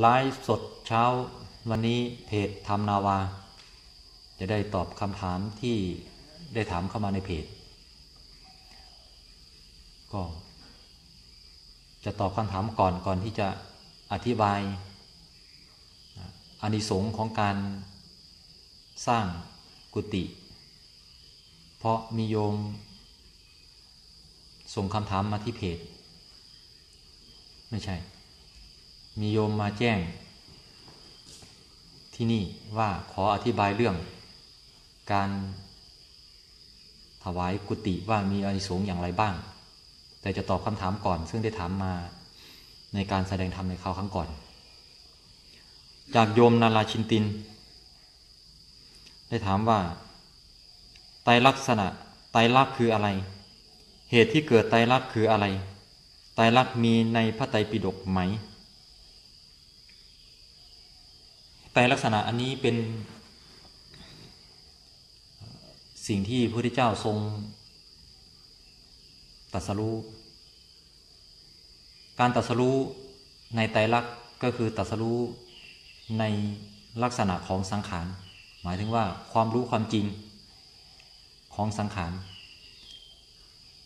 ไลฟ์สดเช้าวันนี้เพจทำนาวา จะได้ตอบคำถามที่ได้ถามเข้ามาในเพจ ก็ จะตอบคำถามก่อนก่อนที่จะอธิบายอานิสงส์ของการสร้างกุฏิเพราะมีโยม ส่งคำถามมาที่เพจ ไม่ใช่ มีโยมมาแจ้ง ที่นี่ว่าขออธิบายเรื่อง การถวายกุฏิว่ามีอานิสงส์อย่างไรบ้าง แต่จะตอบคำถามก่อน ซึ่งได้ถามมาในการแสดงธรรมในคราวครั้งก่อน จากโยมนาราชินติน ได้ถามว่า ไตรลักษณะ ไตรลักษณ์คืออะไร เหตุที่เกิดไตรลักษณ์คืออะไร ไตรลักษณ์มีในพระไตรปิฎกไหม ไตรลักษณะอันนี้เป็น สิ่งที่พระพุทธเจ้าทรงตรัสรู้การตรัสรู้ในไตรลักษณ์ก็คือตรัสรู้ในลักษณะของสังขาร หมายถึงว่าความรู้ความจริงของสังขาร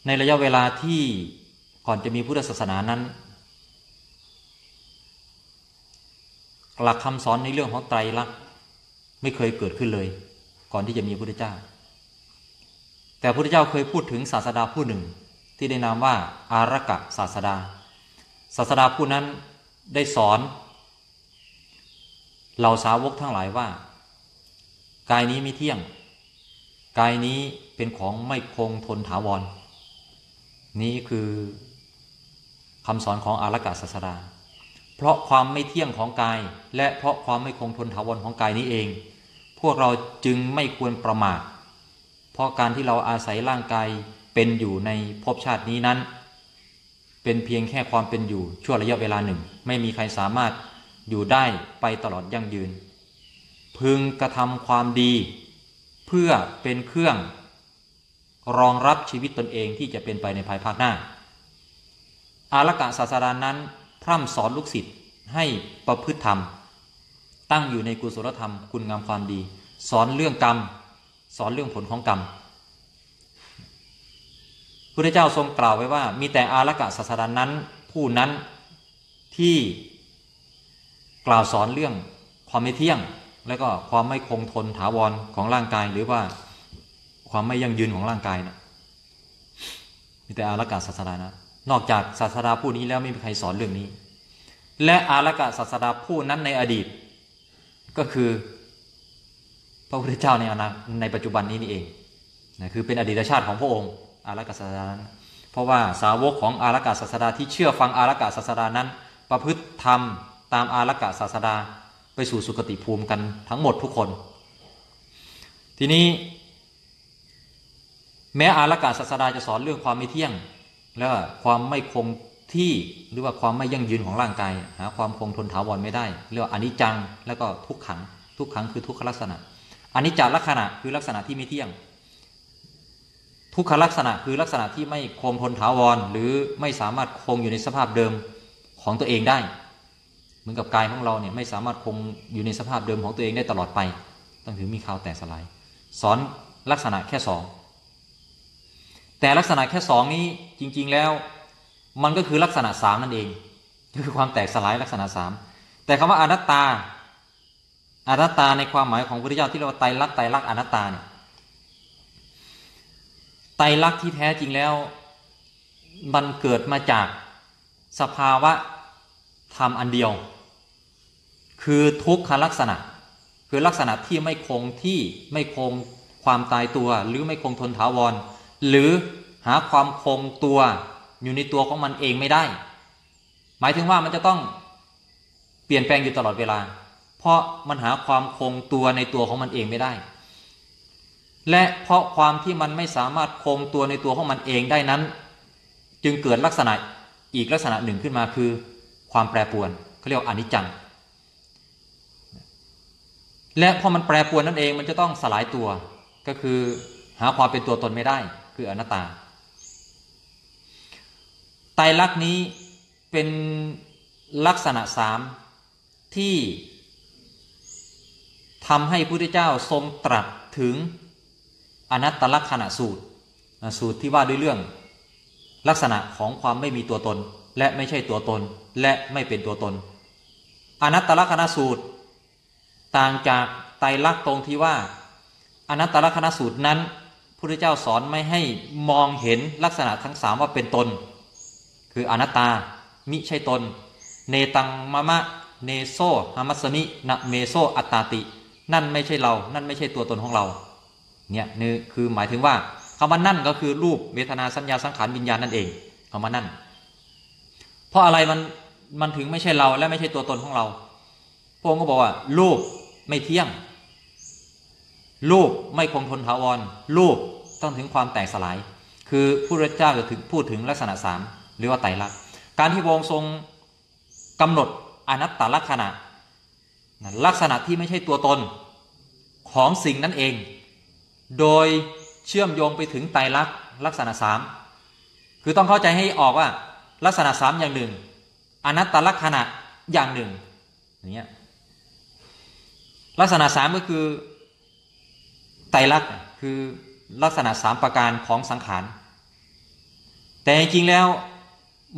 ในระยะเวลาที่ก่อนจะมีพุทธศาสนานั้น หลักคำสอนในเรื่องของไตรลักษณ์ไม่เคยเกิดขึ้นเลย ก่อนที่จะมีพระพุทธเจ้า แต่พระพุทธเจ้าเคยพูดถึงศาสดาผู้หนึ่ง ที่ได้นามว่าอารักะศาสดา ศาสดาผู้นั้นได้สอนเหล่าสาวกทั้งหลายว่า กายนี้ไม่เที่ยง กายนี้เป็นของไม่คงทนถาวร นี้คือคำสอนของอารักะศาสดา เพราะความไม่เที่ยงของกาย และเพราะความไม่คงทนถาวรของกายนี้เอง พวกเราจึงไม่ควรประมาทเพราะการที่เราอาศัยร่างกายเป็นอยู่ในภพชาตินี้นั้น เป็นเพียงแค่ความเป็นอยู่ชั่วระยะเวลาหนึ่ง ไม่มีใครสามารถอยู่ได้ไปตลอดยั่งยืน พึงกระทำความดี เพื่อเป็นเครื่อง รองรับชีวิตตนเองที่จะเป็นไปในภายภาคหน้า อารกะศาสดานั้น ร่ำสอนลูกศิษย์ให้ประพฤติธรรม ตั้งอยู่ในกุศลธรรมคุณงามความดี สอนเรื่องกรรม สอนเรื่องผลของกรรมพระเจ้าทรงกล่าวไว้ว่า มีแต่อารักะศาสดานั้น ผู้นั้นที่กล่าวสอนเรื่องความไม่เที่ยง และก็ความไม่คงทนถาวรของร่างกายหรือว่าความไม่ยั่งยืนของร่างกายนะมีแต่อารักะศาสดานะ นอกจากศาสดาผู้นี้แล้วไม่มีใครสอนเรื่องนี้ และอารักะศาสดาผู้นั้นในอดีต ก็คือพระพุทธเจ้าในอนาในปัจจุบันนี้นี่เองนะคือเป็นอดีตชาติของพระองค์ อารักะศาสดานั้น เพราะว่าสาวกของอารักะศาสดาที่เชื่อฟังอารักะศาสดานั้น ประพฤติธรรมตามอารักะศาสดาไปสู่สุคติภูมิกันทั้งหมดทุกคน ทีนี้ แม้อารักะศาสดาจะสอนเรื่องความไม่เที่ยง แล้วความไม่คงที่หรือว่าความไม่ยั่งยืนของร่างกาย หาความคงทนถาวรไม่ได้เรียกว่าอนิจจังแล้วก็ทุกขัง ทุกขังคือทุกขลักษณะอนิจจลักษณะคือลักษณะที่ไม่เที่ยง ทุกขลักษณะคือลักษณะที่ไม่คงทนถาวร หรือไม่สามารถคงอยู่ในสภาพเดิมของตัวเองได้ เหมือนกับกายของเราเนี่ยไม่สามารถคงอยู่ในสภาพเดิมของตัวเองได้ตลอดไป ต้องถือมีข่าวแตกสลาย สอนลักษณะแค่สอง แต่ลักษณะแค่สองนี้จริง ๆ แล้ว มันก็คือลักษณะสามนั่นเองก็คือความแตกสลายลักษณะสามแต่คำว่าอนัตตาอนัตตาในความหมายของพระพุทธเจ้าที่เราไตรลักษณ์ไตรลักษณ์อนัตตาเนี่ยไตรลักษณ์ที่แท้จริงแล้ว มันเกิดมาจากสภาวะธรรมอันเดียว คือทุกขลักษณะ คือลักษณะที่ไม่คงที่ไม่คงความตายตัว หรือไม่คงทนถาวร หรือหาความคงตัวอยู่ในตัวของมันเองไม่ได้ หมายถึงว่ามันจะต้องเปลี่ยนแปลงอยู่ตลอดเวลา เพราะมันหาความคงตัวในตัวของมันเองไม่ได้ และเพราะความที่มันไม่สามารถคงตัวในตัวของมันเองได้นั้น จึงเกิดลักษณะอีกลักษณะหนึ่งขึ้นมาคือ ความแปรปรวนเขาเรียกอนิจจังและพอมันแปรปรวนนั่นเองมันจะต้องสลายตัวก็คือหาความเป็นตัวตนไม่ได้ คืออนัตตาไตรลักษณ์นี้เป็นลักษณะสามที่ทำให้พระพุทธเจ้าทรงตรัสถึงอนัตตลักษณะสูตร สูตรที่ว่าด้วยเรื่องลักษณะของความไม่มีตัวตน และไม่ใช่ตัวตนและไม่เป็นตัวตน อนัตตลักษณะสูตร ต่างจากไตรลักษณ์ตรงที่ว่า อนัตตลักษณะสูตรนั้น พระพุทธเจ้าสอนไม่ให้มองเห็นลักษณะทั้งสามว่าเป็นตน คืออนัตตา มิใช่ตน เนตังมะมะ เนโซฮามัสมินะเมโซอัตตาติ นั่นไม่ใช่เรา นั่นไม่ใช่ตัวตนของเรา เนี่ยนี่คือหมายถึงว่าคำว่านั่นก็คือรูปเวทนาสัญญาสังขารวิญญาณนั่นเองคำว่านั่น เพราะอะไรมันมันถึงไม่ใช่เราและไม่ใช่ตัวตนของเราพระองค์ก็บอกว่ารูปไม่เที่ยง รูปไม่คงทนถาวร รูปต้องถึงความแตกสลาย คือผู้รัเจ้าจะถึงพูดถึงลักษณะสามหรือว่าไตรลักษณ์การที่พระองค์ทรงกำหนดอนัตตลักษณะ ลักษณะที่ไม่ใช่ตัวตนของสิ่งนั้นเอง โดยเชื่อมโยงไปถึงไตรลักษณ์ลักษณะสามคือต้องเข้าใจให้ออกว่า ลักษณะสามอย่างหนึ่ง อนัตตลักษณะอย่างหนึ่งอย่างเงี้ยลักษณะสามก็คือ ไตรลักษณ์คือลักษณะสามประการของสังขาร แต่จริงแล้ว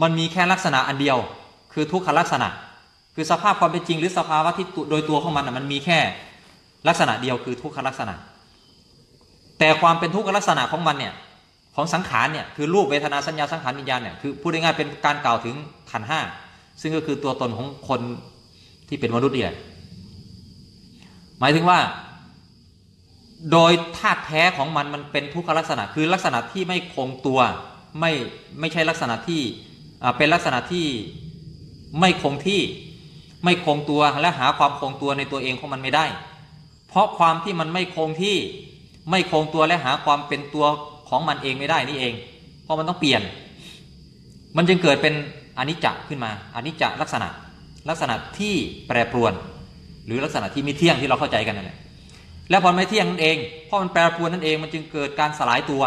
มันมีแค่ลักษณะอันเดียว คือทุกขลักษณะ คือสภาพความเป็นจริง หรือสภาวะที่โดยตัวของมันมันมีแค่ลักษณะเดียวคือทุกขลักษณะ แต่ความเป็นทุกขลักษณะของมันเนี่ยของสังขารเนี่ยคือรูปเวทนาสัญญาสังขารวิญญาณเนี่ยคือพูดง่ายๆเป็นการกล่าวถึงขันห้าซึ่งก็คือตัวตนของคนที่เป็นมนุษย์เนี่แหละหมายถึงว่า โดยธาตุแท้ของมันมันเป็นทุกขลักษณะคือลักษณะที่ไม่คงตัวไม่ไม่ใช่ลักษณะที่เป็นลักษณะที่ไม่คงที่ไม่คงตัวและหาความคงตัวในตัวเองของมันไม่ได้ เพราะความที่มันไม่คงที่ไม่คงตัวและหาความเป็นตัวของมันเองไม่ได้นี่เอง เพราะมันต้องเปลี่ยน มันจึงเกิดเป็นอนิจจขึ้นมาอนิจจลักษณะ ลักษณะที่แปรปรวน หรือลักษณะที่ไม่เที่ยงที่เราเข้าใจกันนั่นแหละ แล้วพอไม่เที่ยงนั่นเองเพราะมันแปรปรวนนั่นเองมันจึงเกิดการสลายตัว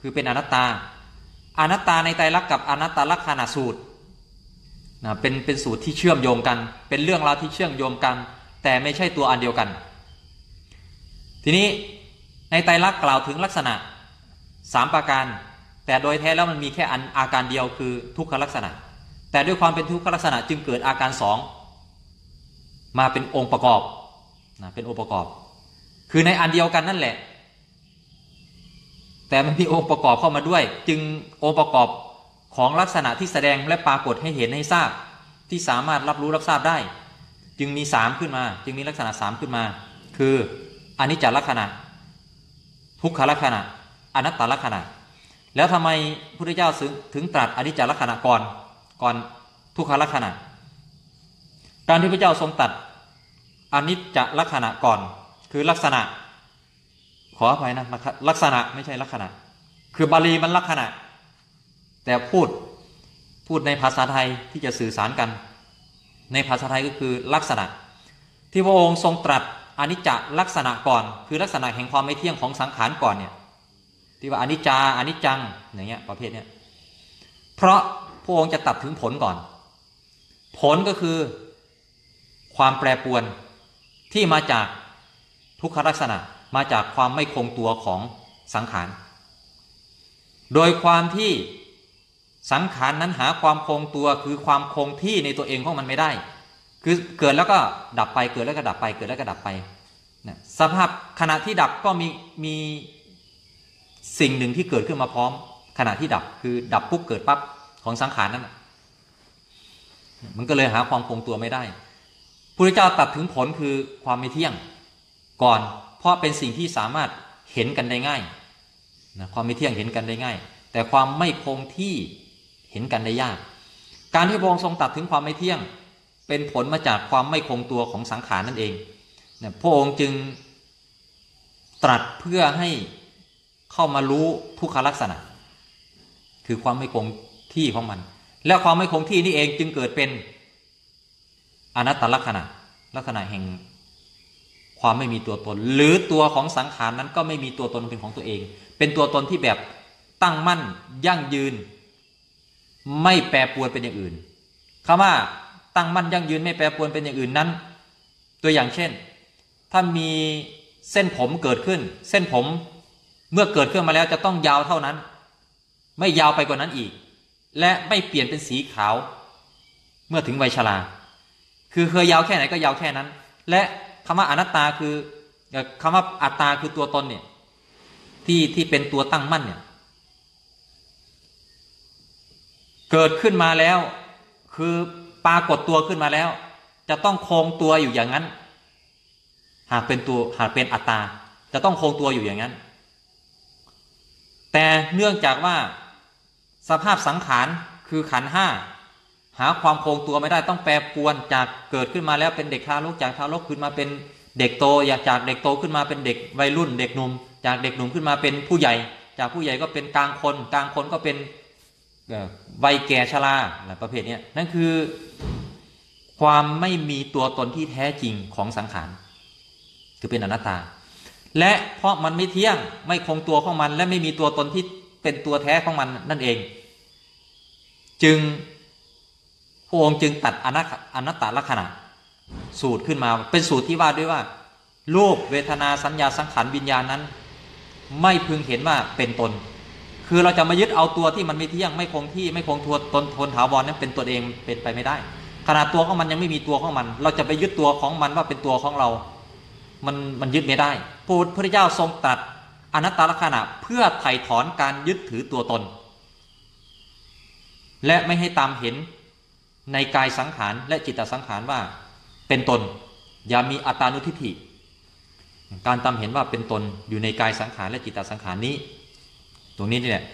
คือเป็นอนัตตา อนัตตาในไตรลักษณ์กับอนัตตลักษณะสูตรนะเป็นเป็นสูตรที่เชื่อมโยงกัน เป็นเรื่องราวที่เชื่อมโยงกัน แต่ไม่ใช่ตัวอันเดียวกัน ทีนี้ในไตรลักษณ์กล่าวถึงลักษณะสามประการ แต่โดยแท้แล้วมันมีแค่อันอาการเดียวคือทุกขลักษณะ แต่ด้วยความเป็นทุกขลักษณะจึงเกิดอาการสองมาเป็นองค์ประกอบนะเป็นองค์ประกอบ คือในอันเดียวกันนั่นแหละ แต่มันมีองค์ประกอบเข้ามาด้วย จึงองค์ประกอบของลักษณะที่แสดงและปรากฏให้เห็นให้ทราบ ที่สามารถรับรู้รับทราบได้ จึงมีสามขึ้นมา จึงมีลักษณะสามขึ้นมา คืออนิจจลักษณะ ทุกขลักษณะ อนัตตลักษณะ แล้วทำไมพระพุทธเจ้าถึงตรัสอนิจจลักษณะก่อนก่อนทุกขลักษณะการที่พระเจ้าทรงตัดอนิจจลักษณะก่อน คือลักษณะ ขออภัยนะลักษณะไม่ใช่ลักษณะ คือบาลีมันลักษณะ แต่พูดพูดในภาษาไทยที่จะสื่อสารกัน ในภาษาไทยก็คือลักษณะ ที่พระองค์ทรงตรัสอนิจจลักษณะก่อน คือลักษณะแห่งความไม่เที่ยงของสังขารก่อนเนี่ยที่ว่าอนิจจาอนิจจังอย่างเงี้ยประเภทเนี้ยเพราะพระองค์จะตัดถึงผลก่อน ผลก็คือความแปรปวนที่มาจาก ทุกขลักษณะมาจากความไม่คงตัวของสังขาร โดยความที่สังขารนั้นหาความคงตัวคือความคงที่ในตัวเองของมันไม่ได้ คือเกิดแล้วก็ดับไปเกิดแล้วก็ดับไปเกิดแล้วก็ดับไปนะสภาพขณะที่ดับก็มีมีสิ่งหนึ่งที่เกิดขึ้นมาพร้อม ขณะที่ดับคือดับปุ๊บเกิดปั๊บของสังขารนั้นมันก็เลยหาความคงตัวไม่ได้พระเจ้าตัดถึงผลคือความไม่เที่ยง ก่อน เพราะเป็นสิ่งที่สามารถเห็นกันได้ง่ายนะความไม่เที่ยงเห็นกันได้ง่าย แต่ความไม่คงที่เห็นกันได้ยาก การที่พระองค์ทรงตัดถึงความไม่เที่ยง เป็นผลมาจากความไม่คงตัวของสังขารนั่นเองนะพระองค์จึงตรัสเพื่อให้เข้ามารู้ทุกขลักษณะ คือความไม่คงที่ของมัน และความไม่คงที่นี่เองจึงเกิดเป็นอนัตตลักษณะลักษณะแห่ง ความไม่มีตัวตน หรือตัวของสังขารนั้นก็ไม่มีตัวตนเป็นของตัวเอง เป็นตัวตนที่แบบตั้งมั่นยั่งยืน ไม่แปรปรวนเป็นอย่างอื่นคำว่าตั้งมั่นยั่งยืนไม่แปรปรวนเป็นอย่างอื่นนั้น ตัวอย่างเช่น ถ้ามีเส้นผมเกิดขึ้น เส้นผมเมื่อเกิดขึ้นมาแล้วจะต้องยาวเท่านั้น ไม่ยาวไปกว่านั้นอีก และไม่เปลี่ยนเป็นสีขาว เมื่อถึงวัยชราคือเคยยาวแค่ไหนก็ยาวแค่นั้น และ คำว่าอนัตตาคือคำว่าอัตตาคือตัวตนเนี่ย ที่ที่เป็นตัวตั้งมั่นเนี่ย เกิดขึ้นมาแล้ว คือปรากฏตัวขึ้นมาแล้ว จะต้องคงตัวอยู่อย่างนั้น หากเป็นตัวหากเป็นอัตตา จะต้องคงตัวอยู่อย่างนั้น แต่เนื่องจากว่า สภาพสังขารคือขันห้า หาความคงตัวไม่ได้ต้องแปรปวนจากเกิดขึ้นมาแล้วเป็นเด็กทารกจากทารกขึ้นมาเป็นเด็กโตอยากจากเด็กโตขึ้นมาเป็นเด็กวัยรุ่น เด็กหนุ่มจากเด็กหนุ่มขึ้นมาเป็นผู้ใหญ่ จากผู้ใหญ่ก็เป็นกลางคนกลางคนก็เป็นวัยแก่ชราอะไรประเภทนี้นั่นคือ ความไม่มีตัวตนที่แท้จริงของสังขารคือเป็นอนัตตา และเพราะมันไม่เที่ยงไม่คงตัวของมัน และไม่มีตัวตนที่เป็นตัวแท้ของมันนั่นเอง จึง พระองค์จึงตัดอนัตตลักษณะ สูตรขึ้นมาเป็นสูตรที่ว่าด้วยว่ารูปเวทนาสัญญาสังขารวิญญาณนั้น ไม่พึงเห็นว่าเป็นตน คือเราจะมายึดเอาตัวที่มันไม่เที่ยงไม่คงที่ไม่คงทวนตนทนถาวรนั้นเป็นตัวเองเป็นไปไม่ได้ขนาดตัวของมันยังไม่มีตัวของมัน เราจะไปยึดตัวของมันว่าเป็นตัวของเรา มันมันยึดไม่ได้พระพุทธเจ้าทรงตรัสอนัตตลักษณะเพื่อไถ่ถอนการยึดถือตัวตน และไม่ให้ตามเห็น ในกายสังขารและจิตสังขารว่าเป็นตน อย่ามีอัตานุทิฏฐิ การตามเห็นว่าเป็นตนอยู่ในกายสังขารและจิตตสังขารนี้ ตรงนี้นี่แหละ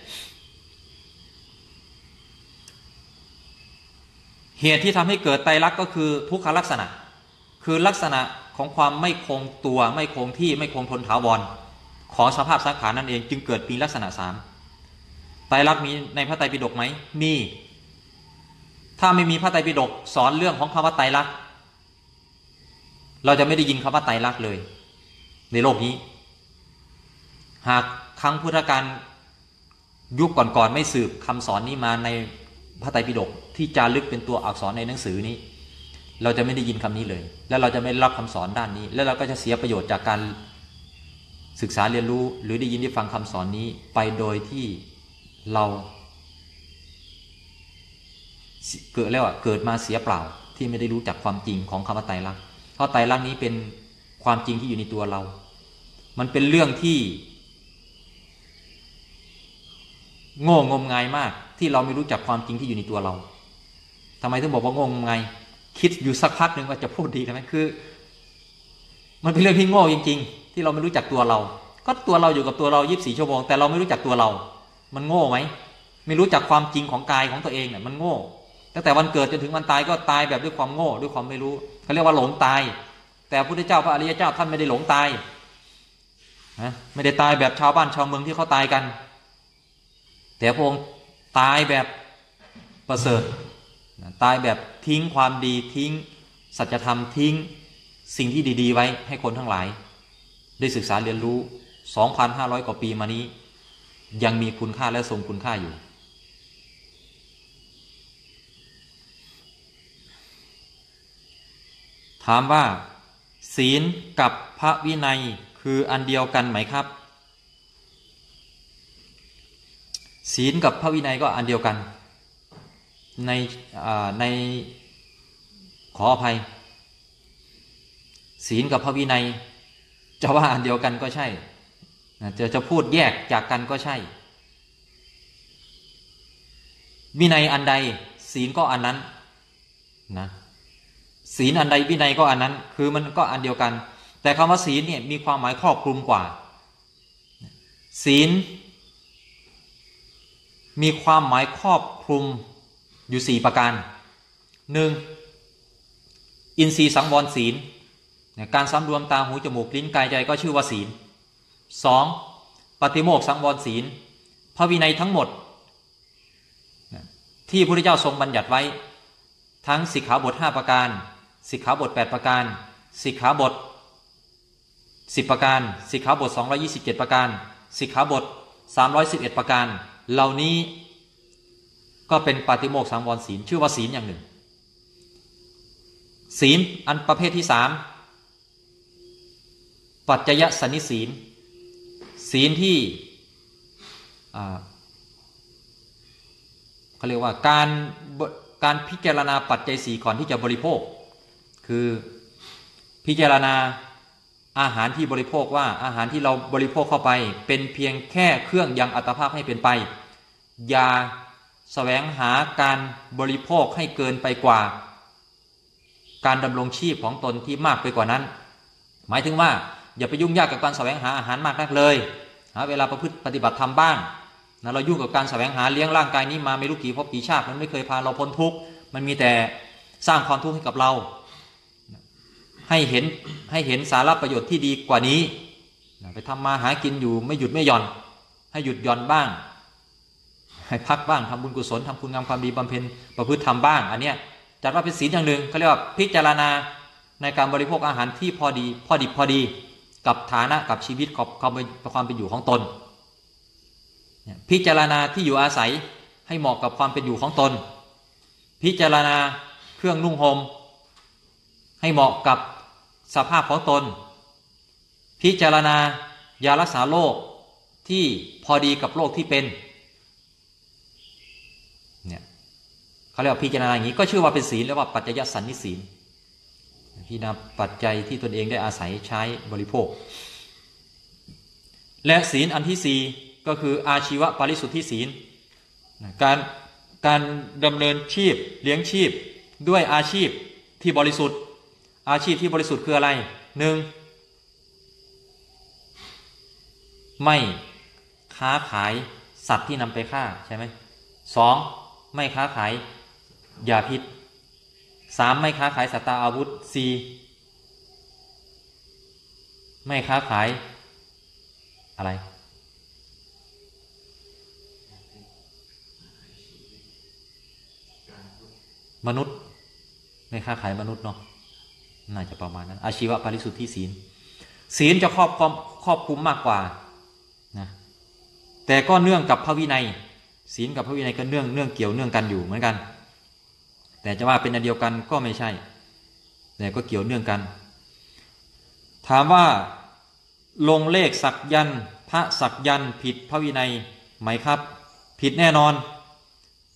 เหตุที่ทำให้เกิดไตรลักษณ์ก็คือทุกขลักษณะ คือลักษณะของความไม่คงตัวไม่คงที่ไม่คงทนถาวรของสภาพสังขารนั่นเองจึงเกิดปีลักษณะสามไตรลักษณ์มีในพระไตรปิฎกไหมมี ถ้าไม่มีพระไตรปิฎกสอนเรื่องของคำว่าไตรลักษณ์เราจะไม่ได้ยินคำว่าไตรลักษณ์เลย ในโลกนี้ หากครั้งพุทธการยุคก่อนๆไม่สืบคำสอนนี้มาในพระไตรปิฎกที่จารึกเป็นตัวอักษรในหนังสือนี้ เราจะไม่ได้ยินคำนี้เลย และเราจะไม่รับคำสอนด้านนี้ และเราก็จะเสียประโยชน์จากการศึกษาเรียนรู้หรือได้ยินได้ฟังคำสอนนี้ไปโดยที่เรา เกิดแล้วอะเกิดมาเสียเปล่า ที่ไม่ได้รู้จักความจริงของคำว่าไตรลักษณ์เพราะไตรลักษณ์นี้เป็นความจริงที่อยู่ในตัวเรา มันเป็นเรื่องที่ โง่งมงายมากที่เราไม่รู้จักความจริงที่อยู่ในตัวเราทำไมถึงบอกว่างงงายคิดอยู่สักพักหนึ่งว่าจะพูดดีไหมคือ มันเป็นเรื่องที่โง่จริง ๆ ที่เราไม่รู้จักตัวเรา ก็ตัวเราอยู่กับตัวเรายีิบสี่ชั่วโมงแต่เราไม่รู้จักตัวเรา มันโง่ไหมไม่รู้จักความจริงของกายของตัวเองเนี่ยมันโง่ ตั้งแต่วันเกิดจนถึงวันตายก็ตายแบบด้วยความโง่ด้วยความไม่รู้เขาเรียกว่าหลงตาย แต่พระพุทธเจ้าพระอริยเจ้าท่านไม่ได้หลงตายนะไม่ได้ตายแบบชาวบ้านชาวเมืองที่เขาตายกัน แต่พระองค์ตายแบบประเสริฐตายแบบทิ้งความดีทิ้ง สัจธรรมทิ้งสิ่งที่ดี ๆ ไว้ให้คนทั้งหลาย ได้ศึกษาเรียนรู้ 2,500 กว่าปีมานี้ ยังมีคุณค่าและทรงคุณค่าอยู่ ถามว่า ศีลกับพระวินัยคืออันเดียวกันไหมครับ ศีลกับพระวินัยก็อันเดียวกัน ในในขออภัย ศีลกับพระวินัย จะว่าอันเดียวกันก็ใช่จะจะพูดแยกจากกันก็ใช่ วินัยอันใดศีลก็อันนั้นนะ ศีลอันใดวินัยก็อันนั้น คือมันก็อันเดียวกัน แต่คำว่าศีลเนี่ยมีความหมายครอบคลุมกว่า ศีล มีความหมายครอบคลุมอยู่สี่ประการหนึ่งอินทรีย์สังวรศีล การสำรวมตาหูจมูกลิ้นกายใจก็ชื่อว่าศีลสองปฏิโมกสังวรศีล พระวินัยทั้งหมด ที่พระพุทธเจ้าทรงบัญญัติไว้ ทั้งสิกขาบทห้าประการ สิกขาบท 8 ประการ สิกขาบท 10 ประการ สิกขาบท 227 ประการ สิกขาบท 311 ประการ เหล่านี้ก็เป็นปฏิโมกสังวรศีลชื่อว่าศีลอย่างหนึ่ง ศีลอันประเภทที่สามปัจจยสันนิศีล ศีลที่เขาเรียกว่าการการพิจารณาปัจจัยสีก่อนที่จะบริโภค คือพิจารณาอาหารที่บริโภคว่าอาหารที่เราบริโภคเข้าไป เป็นเพียงแค่เครื่องยังอัตภาพให้เป็นไป อย่าแสวงหาการบริโภคให้เกินไปกว่า การดำรงชีพของตนที่มากไปกว่านั้น หมายถึงว่าอย่าไปยุ่งยากกับการแสวงหาอาหารมากนักเลยหาเวลาประพฤติปฏิบัติธรรมบ้างนะเรายุ่งกับการแสวงหาเลี้ยงร่างกายนี้มาไม่รู้กี่พบกี่ชาติมันไม่เคยพาเราพ้นทุกข์มันมีแต่สร้างความทุกข์ให้กับเรา ให้เห็นให้เห็นสาระประโยชน์ที่ดีกว่านี้ ไปทำมาหากินอยู่ไม่หยุดไม่หย่อน ให้หยุดหย่อนบ้าง ให้พักบ้างทำบุญกุศลทำคุณงามความดีบำเพ็ญประพฤติทำบ้าง อันเนี้ยจัดว่าเป็นศีลอย่างหนึ่งเขาเรียกว่าพิจารณาในการบริโภคอาหารที่พอดี พอดีพอดี กับฐานะกับชีวิตกับความความเป็นอยู่ของตน พิจารณาที่อยู่อาศัยให้เหมาะกับความเป็นอยู่ของตน พิจารณาเครื่องนุ่งห่มให้เหมาะกับ สภาพของตน พิจารณายารักษาโรคที่พอดีกับโรคที่เป็นเนี่ยเขาเรียกว่าพิจารณาอย่างนี้ก็ชื่อว่าเป็นศีลเรียกว่าปัจจยสันนิศีลพิจารณาปัจจัยที่ตนเองได้อาศัยใช้บริโภค และศีลอันที่สี่ก็คืออาชีวะปริสุทธิศีลการการดำเนินชีพเลี้ยงชีพด้วยอาชีพที่บริสุทธิ์ อาชีพที่บริสุทธิ์คืออะไรหนึ่งไม่ค้าขายสัตว์ที่นำไปฆ่าใช่ไหมสองไม่ค้าขายยาพิษสามไม่ค้าขายสัตตาอาวุธสี่ไม่ค้าขายอะไร มนุษย์ ไม่ค้าขายมนุษย์เนาะ น่าจะประมาณนั้น อาชีวะปริสุทธิศีล ศีลจะครอบครอบครอบคุมมากกว่านะแต่ก็เนื่องกับพระวินัย ศีลกับพระวินัยก็เนื่องเนื่องเกี่ยวเนื่องกันอยู่เหมือนกัน แต่จะว่าเป็นอันเดียวกันก็ไม่ใช่ แต่ก็เกี่ยวเนื่องกัน ถามว่าลงเลขสักยันพระสักยันผิดพระวินัยไหมครับ ผิดแน่นอน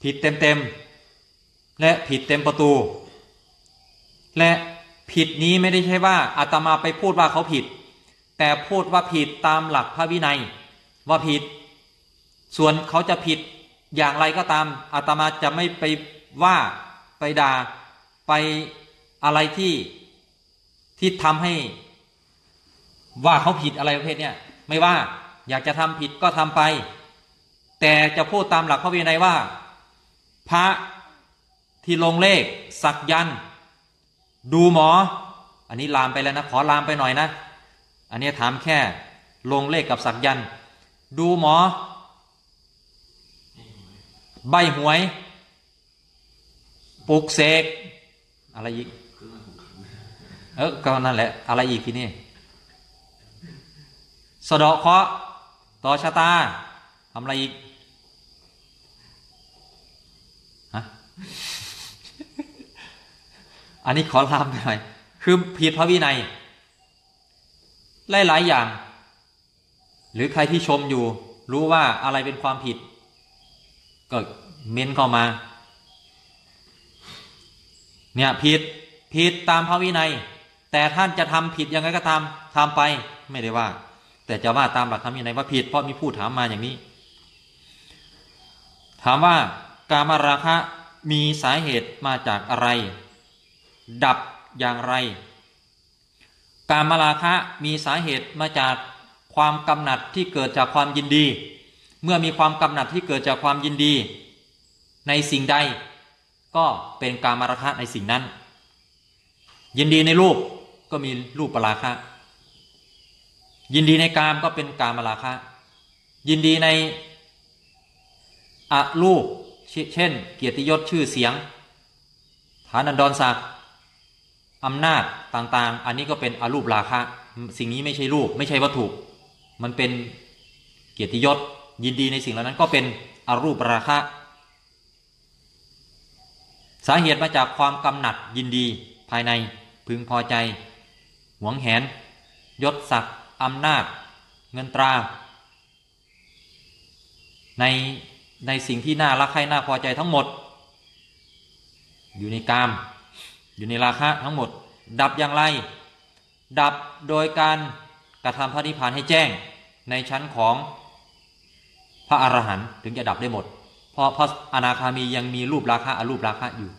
ผิดเต็มเต็มและผิดเต็มประตู และ ผิดนี้ไม่ได้ใช่ว่าอาตมาไปพูดว่าเขาผิด แต่พูดว่าผิดตามหลักพระวินัย ว่าผิด ส่วนเขาจะผิดอย่างไรก็ตามอาตมาจะไม่ไปว่าไปด่าไปอะไรที่ที่ทำให้ว่าเขาผิดอะไรประเภทเนี้ยไม่ว่าอยากจะทำผิดก็ทำไป แต่จะพูดตามหลักพระวินัยว่า พระที่ลงเลขสักยันต ดูหมอ อันนี้ลามไปแล้วนะ ขอลามไปหน่อยนะ อันนี้ถามแค่ลงเลขกับสักยัน ดูหมอ ใบหวย ปลุกเสก อะไรอีก เออก็นั่นแหละ อะไรอีกทีนี้สะดอกเคาะต่อชะตาทำอะไรอีก ฮะ อันนี้ขอลามไปหน่อย คือผิดพระวินัยหลายๆอย่าง หรือใครที่ชมอยู่ รู้ว่าอะไรเป็นความผิด ก็เม้นเข้ามา เนี่ยผิดผิดตามพระวินัย แต่ท่านจะทำผิดยังไงก็ตามทำไปไม่ได้ว่า แต่จะว่าตามหลักธรรมวินัยว่าผิดเพราะมีผู้ถามมาอย่างนี้ ถามว่าการมาราคะมีสาเหตุมาจากอะไร ดับอย่างไร การมาราคะมีสาเหตุมาจากความกำหนัดที่เกิดจากความยินดี เมื่อมีความกำหนัดที่เกิดจากความยินดี ในสิ่งใด ก็เป็นการมาราคะในสิ่งนั้น ยินดีในรูปก็มีรูปปราคะ ยินดีในกามก็เป็นการมาราคะ ยินดีในอะรูปเช่น เกียรติยศชื่อเสียงฐานันดรศักดิ์ อำนาจต่างๆ อันนี้ก็เป็นอรูปราคะ สิ่งนี้ไม่ใช่รูป ไม่ใช่วัตถุ มันเป็นเกียรติยศยินดีในสิ่งเหล่านั้นก็เป็นอรูปราคะ สาเหตุมาจากความกำหนัดยินดีภายในพึงพอใจ หวงแหน ยศศักดิ์อำนาจ เงินตรา ในในสิ่งที่น่ารักใคร่น่าพอใจทั้งหมด อยู่ในกาม อยู่ในราคะทั้งหมด ดับอย่างไร ดับโดยการกระทำพระนิพพานให้แจ้งในชั้นของพระอรหันต์ถึงจะดับได้หมด เพราะพระอนาคามียังมีรูปราคะอรูปราคะอยู่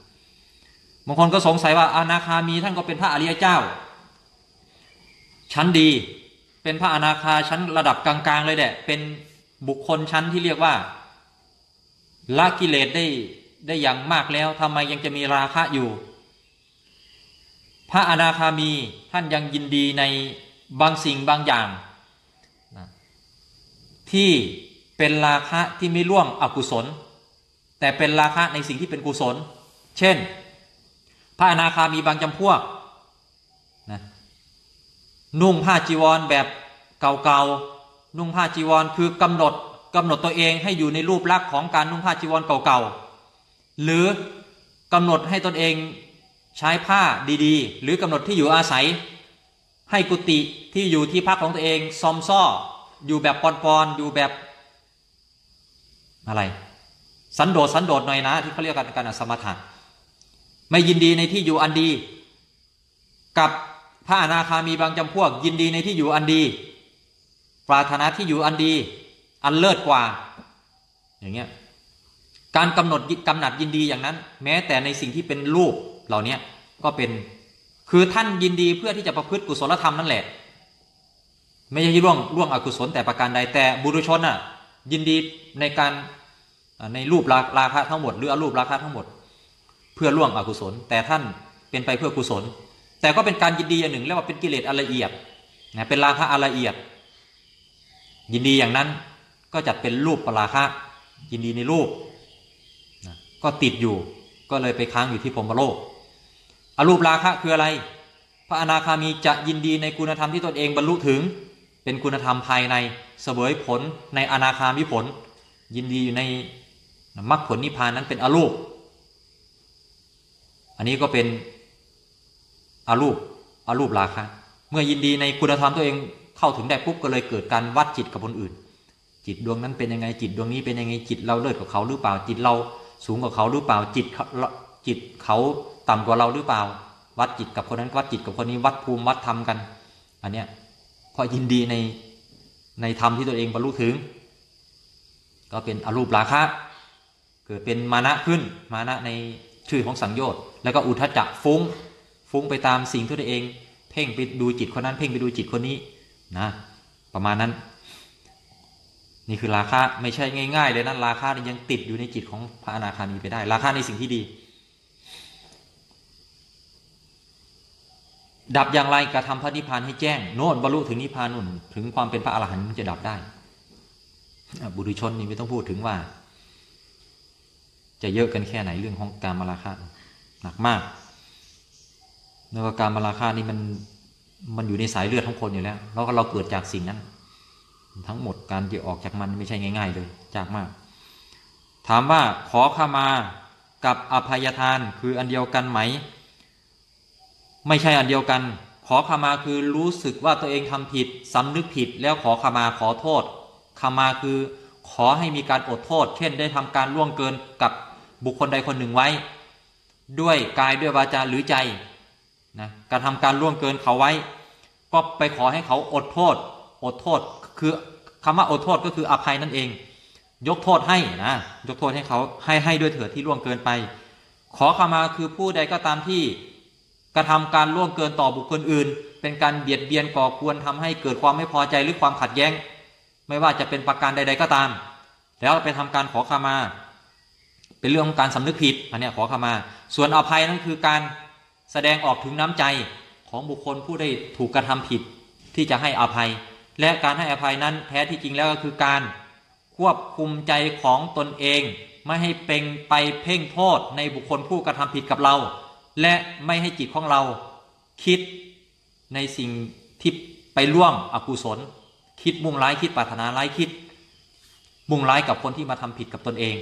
บางคนก็สงสัยว่าอนาคามีท่านก็เป็นพระอริยเจ้า ชั้นดีเป็นพระอนาคาชั้นระดับกลางๆเลยแหละเป็นบุคคลชั้นที่เรียกว่าละกิเลสได้ได้อย่างมากแล้วทำไมยังจะมีราคะอยู่ พระอนาคามีท่านยังยินดีในบางสิ่งบางอย่างนะที่เป็นราคะที่ไม่ร่วมอกุศล แต่เป็นราคะในสิ่งที่เป็นกุศล เช่น พระอนาคามีบางจำพวกนะนุ่งผ้าจีวรแบบเก่าๆนุ่งผ้าจีวรคือกำหนดกำหนดตัวเองให้อยู่ในรูปลักษณ์ของการนุ่งผ้าจีวรเก่าๆหรือกำหนดให้ตนเอง ใช้ผ้าดีๆ หรือกำหนดที่อยู่อาศัย ให้กุฏิที่อยู่ที่พักของตัวเองซอมซ่อ อยู่แบบปอนๆอยู่แบบ อะไร สันโดษสันโดษหน่อยนะ ที่เขาเรียกกันการสมถะไม่ยินดีในที่อยู่อันดี กับพระอนาคามีบางจำพวก ยินดีในที่อยู่อันดี ปรารถนาที่อยู่อันดี อันเลิศกว่า อย่างเงี้ยการกำหนดกำหนัดยินดีอย่างนั้น แม้แต่ในสิ่งที่เป็นรูป เหล่านี้ก็เป็นคือท่านยินดีเพื่อที่จะประพฤติกุศลธรรมนั่นแหละ ไม่ใช่ร่วงร่วงอกุศลแต่ประการใดแต่บุรุชนอะยินดีในการในรูปราคาทั้งหมด หรืออรูปราคาทั้งหมด เพื่อล่วงอกุศล แต่ท่านเป็นไปเพื่อกุศล แต่ก็เป็นการยินดีอย่างหนึ่งเรียกว่าเป็นกิเลสอันละเอียดนะเป็นราคะอันละเอียด ยินดีอย่างนั้นก็จัดเป็นรูปปราคะยินดีในรูปนะก็ติดอยู่ก็เลยไปค้างอยู่ที่พรมโลก อรูปราคะคืออะไร พระอนาคามีจะยินดีในคุณธรรมที่ตนเองบรรลุถึง เป็นคุณธรรมภายในเสวยผลในอนาคามิผล ยินดีอยู่ในมรรคผลนิพพานนั้นเป็นอรูป อันนี้ก็เป็นอรูปอรูปราคะ เมื่อยินดีในคุณธรรมตัวเองเข้าถึงได้ปุ๊บก็เลยเกิดการวัดจิตกับคนอื่น จิตดวงนั้นเป็นยังไงจิตดวงนี้เป็นยังไงจิตเราเลิศกว่าเขาหรือเปล่าจิตเราสูงกว่าเขาหรือเปล่าจิตจิตเขา ต่ำกว่าเราหรือเปล่า วัดจิตกับคนนั้นวัดจิตกับคนนี้วัดภูมิวัดธรรมกัน อันเนี้ยพอยินดีในในธรรมที่ตัวเองบรรลุถึง ก็เป็นอรูปราคะเกิดเป็นมานะขึ้นมานะในชื่อของสังโยชน์แล้วก็อุทจจะฟุ้ง ฟุ้งไปตามสิ่งที่ตัวเอง เพ่งไปดูจิตคนนั้น เพ่งไปดูจิตคนนี้นะประมาณนั้น นี่คือราคาไม่ใช่ง่ายๆเลยนะราคายังติดอยู่ในจิตของพระอนาคามีไปได้ ราคาในสิ่งที่ดี ดับอย่างไรกระทำพระนิพพานให้แจ้ง โน่นบรรลุถึงนิพพานนุ่น ถึงความเป็นพระอรหันต์จะดับได้บุรุชนนี่ไม่ต้องพูดถึงว่า จะเยอะกันแค่ไหนเรื่องของการมาราคาหนักมากเนื่องการมาราคานี่มันมันอยู่ในสายเลือดของคนอยู่แล้ว แล้วก็เราเกิดจากสิ่งนั้น ทั้งหมดการจะออกจากมันไม่ใช่ง่าย ๆ เลยจากมาก ถามว่าขอขมากับอภัยทานคืออันเดียวกันไหม ไม่ใช่อันเดียวกัน ขอขมาคือรู้สึกว่าตัวเองทำผิดสำนึกผิดแล้วขอขมาขอโทษขมาคือขอให้มีการอดโทษ เช่นได้ทำการล่วงเกินกับบุคคลใดคนหนึ่งไว้ ด้วยกายด้วยวาจาหรือใจนะการทำการล่วงเกินเขาไว้ ก็ไปขอให้เขาอดโทษ อดโทษคือคำว่าอดโทษก็คืออภัยนั่นเอง ยกโทษให้นะยกโทษให้เขาให้ให้ด้วยเถิดที่ล่วงเกินไป ขอขมาคือผู้ใดก็ตามที่ กระทำการล่วงเกินต่อบุคคลอื่น เป็นการเบียดเบียนก่อควรทำให้เกิดความไม่พอใจหรือความขัดแย้ง ไม่ว่าจะเป็นประการใด ๆ ก็ตาม แล้วไปทำการขอขมา เป็นเรื่องของการสำนึกผิดอันนี้ขอขมา ส่วนอภัยนั่นคือการแสดงออกถึงน้ำใจของบุคคลผู้ได้ถูกกระทำผิดที่จะให้อภัย และการให้อภัยนั้นแท้ที่จริงแล้วก็คือการควบคุมใจของตนเอง ไม่ให้เป็นไปเพ่งโทษในบุคคลผู้กระทำผิดกับเรา และไม่ให้จิตของเราคิดในสิ่งที่ไปล่วงอกุศล คิดมุ่งร้ายคิดปรารถนาร้ายคิด มุ่งร้ายกับคนที่มาทำผิดกับตนเอง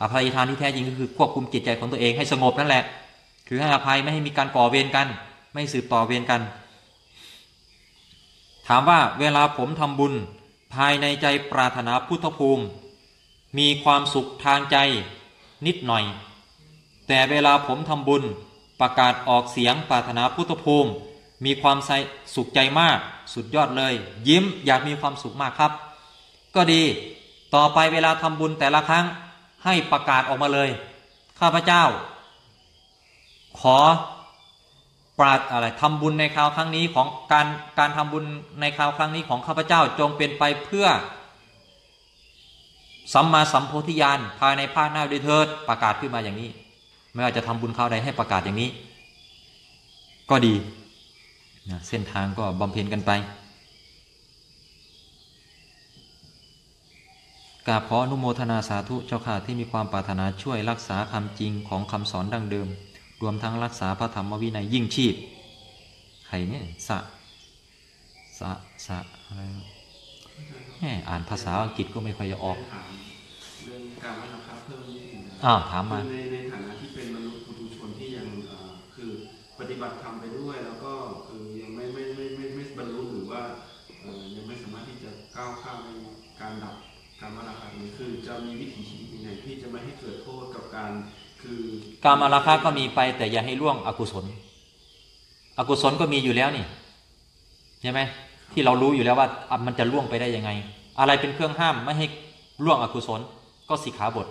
อภัยทานที่แท้จริงก็คือควบคุมจิตใจของตัวเองให้สงบนั่นแหละ คือให้อภัยไม่ให้มีการก่อเวรกัน ไม่สืบต่อเวรกัน ถามว่าเวลาผมทำบุญภายในใจปรารถนาพุทธภูมิ มีความสุขทางใจนิดหน่อย แต่เวลาผมทำบุญประกาศออกเสียงปรารถนาพุทธภูมิ มีความสุขใจมากสุดยอดเลย ยิ้มอยากมีความสุขมากครับ ก็ดี ต่อไปเวลาทำบุญแต่ละครั้งให้ประกาศออกมาเลย ข้าพเจ้า ขอปราดอะไรทำบุญในคราวครั้งนี้ของการการทำบุญในคราวครั้งนี้ของข้าพเจ้าจงเป็นไปเพื่อสัมมาสัมโพธิญาณภายในภาคหน้าด้วยเถิดประกาศขึ้นมาอย่างนี้ ไม่ว่าจะทำบุญคราวใดให้ประกาศอย่างนี้ ก็ดีนะเส้นทางก็บำเพ็ญกันไปกราบขออนุโมทนาสาธุเจ้าค่ะที่มีความปรารถนาช่วยรักษาคำจริงของคำสอนดั้งเดิม รวมทั้งรักษาพระธรรมวินัยยิ่งชีพใครเนี่ยสะสะสะอะไรแหมอ่านภาษาอังกฤษก็ไม่ค่อยจะออกถามเรื่องการวัดราคาเพิ่มนิดหนึงนะอ้าวถามมาคือใน ก้าวข้ามในการดับการวัดราคาตรงนี้คือจะมีวิถีชีวิตยังไงที่จะไม่ให้เกิดโทษกับการคือการมาราคะก็มีไปแต่อย่าให้ล่วงอกุศล อกุศลก็มีอยู่แล้วนี่ใช่ไหมที่เรารู้อยู่แล้วว่ามันจะล่วงไปได้ยังไง อะไรเป็นเครื่องห้ามไม่ให้ล่วงอกุศล ก็สิกขาบท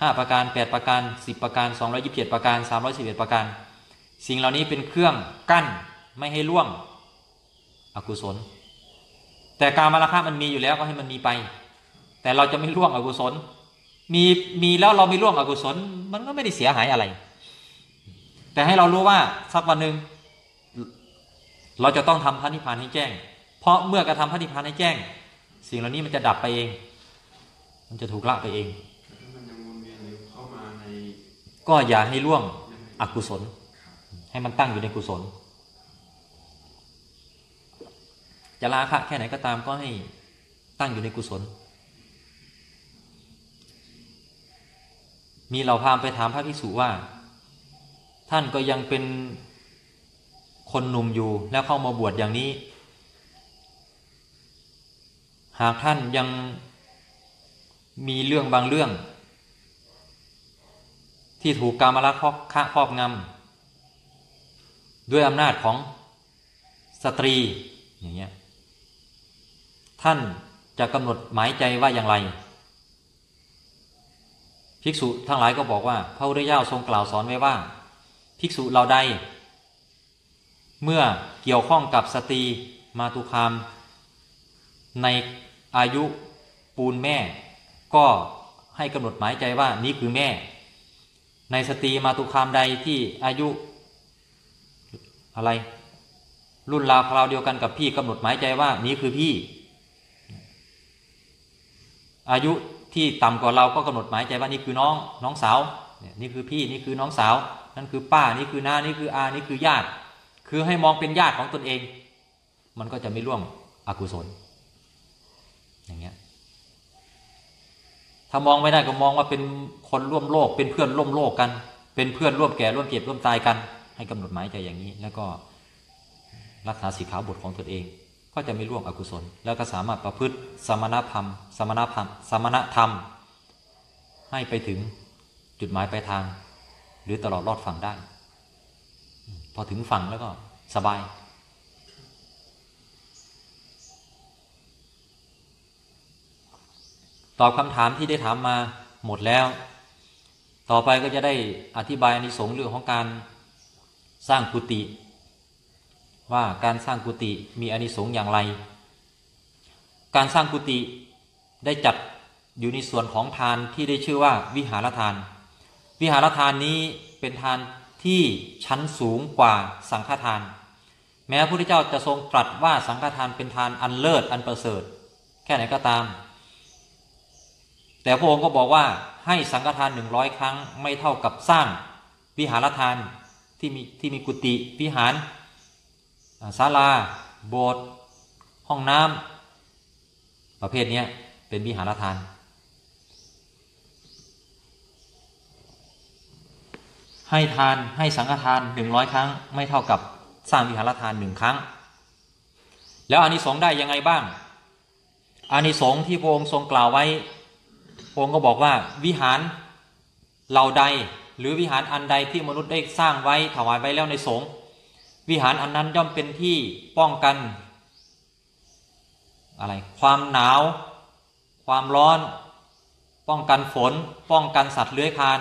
ห้าประการแปดประการสิบประการสองร้อยิบเจ็ดประการสามร้อยสิบเอ็ดประการ สิ่งเหล่านี้เป็นเครื่องกั้นไม่ให้ล่วงอกุศล แต่การมาราคะมันมีอยู่แล้วก็ให้มันมีไป แต่เราจะไม่ล่วงอกุศล มีมีแล้วเราไม่ล่วงอกุศล มันก็ไม่ได้เสียหายอะไร แต่ให้เรารู้ว่าสักวันหนึ่งเราจะต้องทำพระนิพพานให้แจ้ง เพราะเมื่อกระทำพระนิพพานให้แจ้ง สิ่งเหล่านี้มันจะดับไปเอง มันจะถูกละไปเองก็อย่าให้ล่วงอกุศล ให้มันตั้งอยู่ในกุศล จะลาคะแค่ไหนก็ตามก็ให้ตั้งอยู่ในกุศล มีเราพามไปถามพระภิกษุว่า ท่านก็ยังเป็นคนหนุ่มอยู่แล้วเข้ามาบวชอย่างนี้ หากท่านยังมีเรื่องบางเรื่อง ที่ถูกกามราคะครอบงำด้วยอำนาจของสตรีอย่างเงี้ย ท่านจะกำหนดหมายใจว่าอย่างไร ภิกษุทั้งหลายก็บอกว่า พระพุทธเจ้าทรงกล่าวสอนไว้ว่า ภิกษุเราใด เมื่อเกี่ยวข้องกับสตรีมาตุคาม ในอายุปูนแม่ ก็ให้กำหนดหมายใจว่านี้คือแม่ ในสตรีมาตุคามใดที่อายุอะไรรุ่นราวคราวเดียวกันกับพี่กำหนดหมายใจว่านี้คือพี่ อายุที่ต่ำกว่าเราก็กำหนดหมายใจว่านี่คือน้องน้องสาวนี่คือพี่นี่คือน้องสาว นั่นคือป้านี่คือน้านี่คืออานี่คือญาติ คือให้มองเป็นญาติของตนเอง มันก็จะไม่ร่วมอกุศล อย่างเงี้ยถ้ามองไม่ได้ก็มองว่าเป็นคนร่วมโลก เป็นเพื่อนร่วมโลกกัน เป็นเพื่อนร่วมแก่ร่วมเจ็บร่วมตายกัน ให้กำหนดหมายใจอย่างนี้ แล้วก็รักษาสีขาวบทของตนเอง ก็จะไม่ร่วมอกุศล แล้วก็สามารถประพฤติสมณธรรม สมณธรรม สมณธรรม ให้ไปถึงจุดหมายปลายทาง หรือตลอดรอดฝั่งได้ พอถึงฝั่งแล้วก็สบาย ตอบคำถามที่ได้ถามมาหมดแล้ว ต่อไปก็จะได้อธิบายอนิสงส์เรื่องของการสร้างกุฏิ ว่าการสร้างกุฏิมีอานิสงส์อย่างไร การสร้างกุฏิได้จัดอยู่ในส่วนของทานที่ได้ชื่อว่าวิหารทาน วิหารทานนี้เป็นทานที่ชั้นสูงกว่าสังฆทาน แม้พระพุทธเจ้าจะทรงตรัสว่าสังฆทานเป็นทานอันเลิศอันประเสริฐ แค่ไหนก็ตาม แต่พระองค์ก็บอกว่าให้สังฆทานหนึ่งร้อยครั้งไม่เท่ากับสร้างวิหารทานที่มีที่มีกุฏิวิหาร ศาลา โบสถ์ห้องน้ำประเภทนี้เป็นวิหารทาน ให้ทานให้สังฆทานหนึ่งร้อยครั้ง ไม่เท่ากับสร้างวิหารทานหนึ่งครั้ง แล้วอานิสงส์ได้ยังไงบ้างอานิสงส์ที่พระองค์ทรงกล่าวไว้พระองค์ก็บอกว่าวิหารเหล่าใดหรือวิหารอันใดที่มนุษย์ได้สร้างไว้ถวายไว้แล้วในสงฆ์ วิหารอันนั้นย่อมเป็นที่ป้องกัน อะไร ความหนาว ความร้อน ป้องกันฝน ป้องกันสัตว์เลื้อยคลาน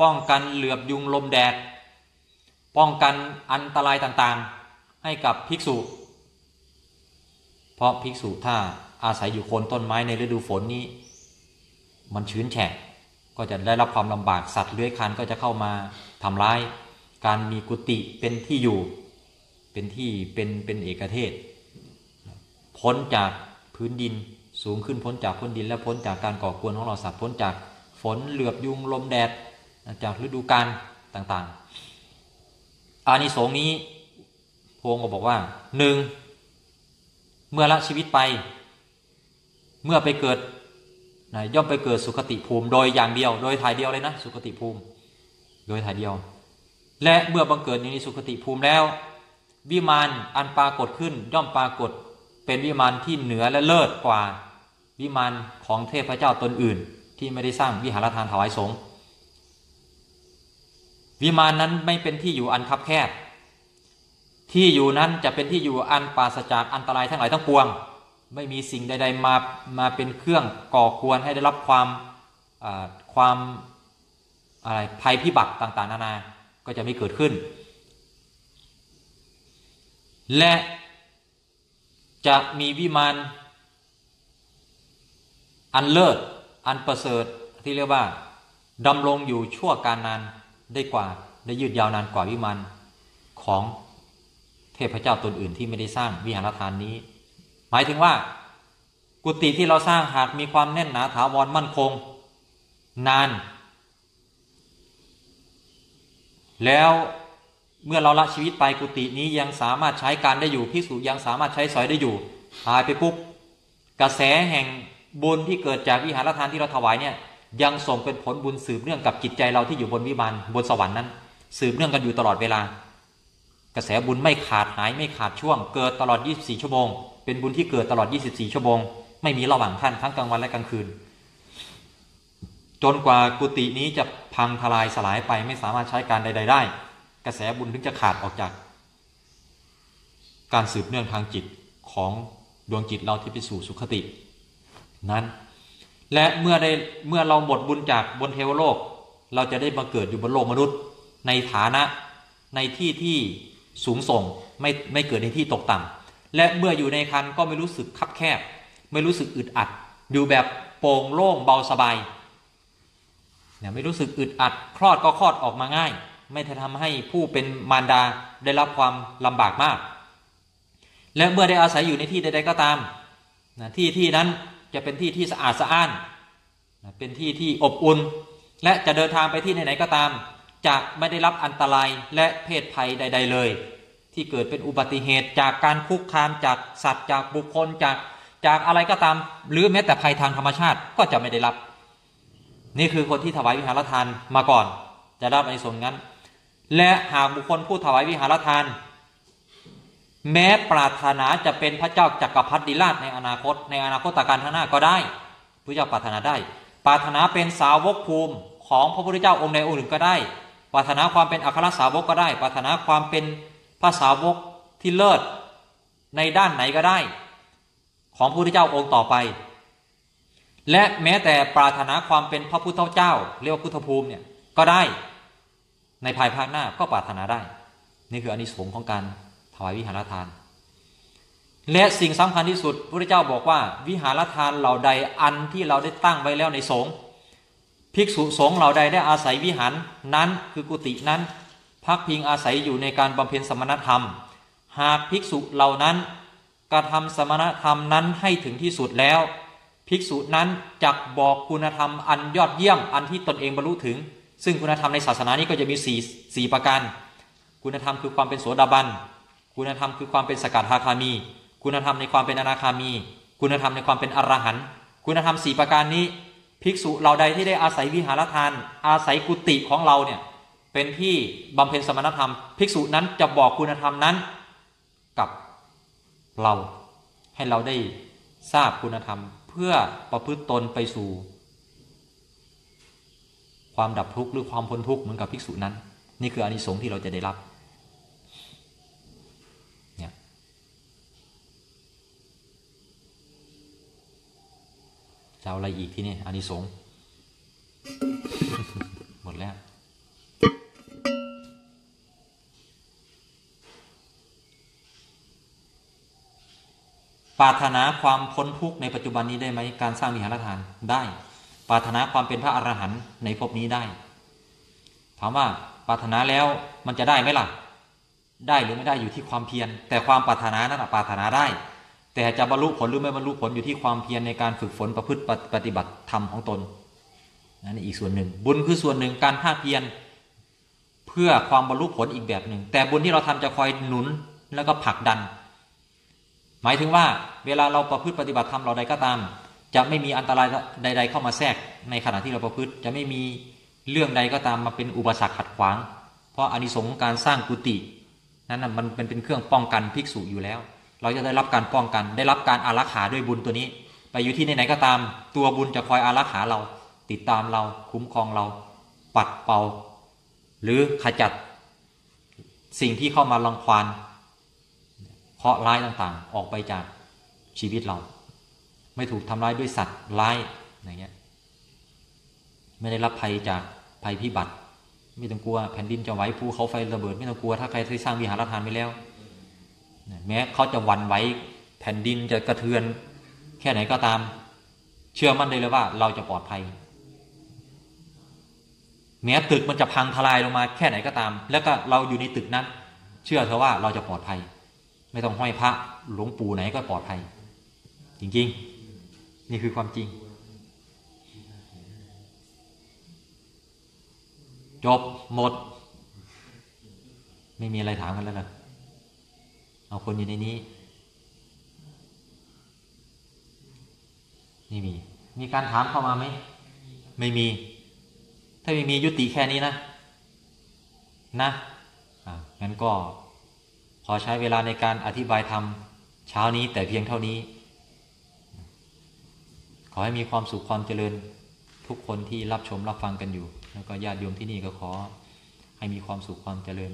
ป้องกันเหลือบยุงลมแดด ป้องกันอันตรายต่างๆ ให้กับภิกษุ เพราะภิกษุถ้าอาศัยอยู่โคนต้นไม้ในฤดูฝนนี้ มันชื้นแฉะก็จะได้รับความลำบากสัตว์เลื้อยคลานก็จะเข้ามาทำร้าย การมีกุฏิเป็นที่อยู่ เป็นที่เป็นเป็นเอกเทศ พ้นจากพื้นดินสูงขึ้นพ้นจากพ้นดิน และพ้นจากการก่อกวนของเราสัตว์พ้นจากฝนเหลือบยุงลมแดดจากฤดูกาลต่างๆ อานิสงส์นี้พงก็บอกว่าหนึ่งเมื่อละชีวิตไป เมื่อไปเกิดนะย่อมไปเกิดสุคติภูมิ โดยอย่างเดียว โดยถ่ายเดียวเลยนะ สุคติภูมิ โดยถ่ายเดียว และเมื่อบังเกิดอยู่ในสุคติภูมิแล้ว วิมานอันปรากฏขึ้นย่อมปรากฏเป็นวิมานที่เหนือและเลิศกว่า วิมานของเทพเจ้าตนอื่น ที่ไม่ได้สร้างวิหารทานถวายสงฆ์วิมานนั้นไม่เป็นที่อยู่อันคับแคบ ที่อยู่นั้นจะเป็นที่อยู่อันปราศจากอันตรายทั้งหลายทั้งปวง ไม่มีสิ่งใด ๆ มามาเป็นเครื่องก่อกวนให้ได้รับความความอะไรภัยพิบัติต่าง ๆ นานาก็จะไม่เกิดขึ้น และจะมีวิมานอันเลิศ อันประเสริฐที่เรียกว่าดำรงอยู่ชั่วการนานได้กว่าได้ยืดยาวนานกว่าวิมานของเทพเจ้าตนอื่นที่ไม่ได้สร้างวิหารทานนี้ หมายถึงว่า กุฏิที่เราสร้างหากมีความแน่นหนาถาวรมั่นคง นาน แล้ว เมื่อเราละชีวิตไปกุฏินี้ยังสามารถใช้การได้อยู่พิสูจยังสามารถใช้สอยได้อยู่หายไปปุ๊บกระแสแห่งบุญที่เกิดจากวิหารทานที่เราถวายเนี่ยยังส่งเป็นผลบุญสืบเนื่องกับจิตใจเราที่อยู่บนวิมานบนสวรรค์นั้น สืบเนื่องกันอยู่ตลอดเวลา กระแสบุญไม่ขาดหายไม่ขาดช่วง เกิดตลอด 24 ชั่วโมง เป็นบุญที่เกิดตลอด 24 ชั่วโมง ไม่มีระหว่างท่านทั้งกลางวันและกลางคืน จนกว่ากุฏินี้จะพังทลายสลายไปไม่สามารถใช้การใด ๆ ได้ กระแสบุญถึงจะขาดออกจาก การสืบเนื่องทางจิตของดวงจิตเราที่ไปสู่สุขติ นั้น และเมื่อได้เมื่อเราหมดบุญจากบนเทวโลก เราจะได้มาเกิดอยู่บนโลกมนุษย์ ในฐานะในที่ที่สูงส่งไม่ไม่เกิดในที่ตกต่ำและเมื่ออยู่ในคันก็ไม่รู้สึกคับแคบ ไม่รู้สึกอึดอัด อยู่แบบโปร่งโล่งเบาสบายเนี่ยไม่รู้สึกอึดอัด คลอดก็คลอดออกมาง่าย ไม่ทำให้ผู้เป็นมารดาได้รับความลำบากมาก และเมื่อได้อาศัยอยู่ในที่ใด ๆ ก็ตามนะที่ที่นั้นจะเป็นที่ที่สะอาดสะอ้านเป็นที่ที่อบอุ่น และจะเดินทางไปที่ไหนๆก็ตาม จะไม่ได้รับอันตรายและเพศภัยใด ๆ เลย ที่เกิดเป็นอุบัติเหตุจากการคุกคามจากสัตว์จากบุคคลจากจากอะไรก็ตาม หรือแม้แต่ภัยทางธรรมชาติก็จะไม่ได้รับ นี่คือคนที่ถวายวิหารทานมาก่อน จะได้ในส่วนนั้น และหากบุคคลผู้ถวายวิหารทาน แม้ปรารถนาจะเป็นพระเจ้าจักรพรรดิราชในอนาคต ในอนาคตการข้างหน้าก็ได้พระเจ้าปรารถนาได้ ปรารถนาเป็นสาวกภูมิของพระพุทธเจ้าองค์ใดองค์หนึ่งก็ได้ ปรารถนาความเป็นอัครสาวกก็ได้ ปรารถนาความเป็นพระสาวกที่เลิศในด้านไหนก็ได้ ของพระพุทธเจ้าองค์ต่อไป และแม้แต่ปรารถนาความเป็นพระพุทธเจ้า เรียกว่าพุทธภูมิเนี่ยก็ได้ ในภายภาคหน้าก็ปรารถนาได้ นี่คืออนิสงส์ของการถวายวิหารทาน และสิ่งสำคัญที่สุดพระเจ้าบอกว่า วิหารทานเหล่าใดอันที่เราได้ตั้งไว้แล้วในสงฆ์ภิกษุสงฆ์เหล่าใดได้อาศัยวิหารนั้นคือกุฏินั้น พักพิงอาศัยอยู่ในการบำเพ็ญสมณธรรม หากภิกษุเหล่านั้นกระทำสมณธรรมนั้นให้ถึงที่สุดแล้ว ภิกษุนั้นจักบอกคุณธรรมอันยอดเยี่ยมอันที่ตนเองบรรลุถึง ซึ่งคุณธรรมในศาสนานี้ก็จะมีสี่สี่ประการ คุณธรรมคือความเป็นโสดาบัน คุณธรรมคือความเป็นสกัดทาคามี คุณธรรมในความเป็นอนาคามี คุณธรรมในความเป็นอรหันต์คุณธรรมสี่ประการนี้ ภิกษุเราใดที่ได้อาศัยวิหารทาน อาศัยกุฏิของเราเนี่ยเป็นที่บำเพ็ญสมณธรรม ภิกษุนั้นจะบอกคุณธรรมนั้น กับเราให้เราได้ทราบคุณธรรม เพื่อประพฤติตนไปสู่ ความดับทุกข์หรือความพ้นทุกข์เหมือนกับภิกษุนั้น นี่คืออานิสงส์ที่เราจะได้รับเนี่ยจะเอาอะไรอีกที่นี่อานิสงส์หมดแล้วปรารถนาความพ้นทุกข์ในปัจจุบันนี้ได้ไหมการสร้างวิหารทานได้ ปรารถนาความเป็นพระอรหันต์ในภพนี้ได้ ถามว่าปรารถนาแล้วมันจะได้ไหมล่ะ ได้หรือไม่ได้อยู่ที่ความเพียร แต่ความปรารถนานั้นปรารถนาได้ แต่จะบรรลุผลหรือไม่บรรลุผลอยู่ที่ความเพียรในการฝึกฝนประพฤติปฏิบัติธรรมของตนนั่นอีกส่วนหนึ่ง บุญคือส่วนหนึ่งการภาคเพียรเพื่อความบรรลุผลอีกแบบหนึ่ง แต่บุญที่เราทำจะคอยหนุนแล้วก็ผลักดัน หมายถึงว่าเวลาเราประพฤติปฏิบัติธรรมเราใดก็ตาม จะไม่มีอันตรายใด ๆ เข้ามาแทรกในขณะที่เราประพฤติ จะไม่มีเรื่องใดก็ตามมาเป็นอุปสรรคขัดขวาง เพราะอานิสงส์การสร้างกุฏินั้นนะมันเป็นเป็นเครื่องป้องกันภิกษุอยู่แล้ว เราจะได้รับการป้องกัน ได้รับการอารักขาด้วยบุญตัวนี้ ไปอยู่ที่ไหนๆก็ตาม ตัวบุญจะคอยอารักขาเรา ติดตามเรา คุ้มครองเรา ปัดเป่า หรือขจัด สิ่งที่เข้ามาลังควานเคราะห์ร้ายต่างๆ ออกไปจากชีวิตเรา ไม่ถูกทำร้ายด้วยสัตว์ร้ายอย่างเงี้ยไม่ได้รับภัยจากภัยพิบัติ ไม่ต้องกลัวแผ่นดินจะไหวภูเขาไฟระเบิด ไม่ต้องกลัวถ้าใครที่สร้างวิหารทานไปแล้ว แม้เขาจะวันไหวแผ่นดินจะกระเทือน แค่ไหนก็ตาม เชื่อมั่นได้เลยว่าเราจะปลอดภัย แม้ตึกมันจะพังทลายลงมา แค่ไหนก็ตาม แล้วก็เราอยู่ในตึกนั้น เชื่อเถอะว่าเราจะปลอดภัย ไม่ต้องห้อยพระหลวงปู่ไหนก็ปลอดภัย จริง ๆ นี่คือความจริง จบหมด ไม่มีอะไรถามกันแล้วนะเอาคนอยู่ในนี้นี่มี มีการถามเข้ามาไหม ไม่มี ถ้าไม่มียุติแค่นี้นะ นะอ่างั้นก็ ขอใช้เวลาในการอธิบายธรรมเช้านี้แต่เพียงเท่านี้ ขอให้มีความสุขความเจริญทุกคนที่รับชมรับฟังกันอยู่ แล้วก็ญาติโยมที่นี่ก็ขอให้มีความสุขความเจริญ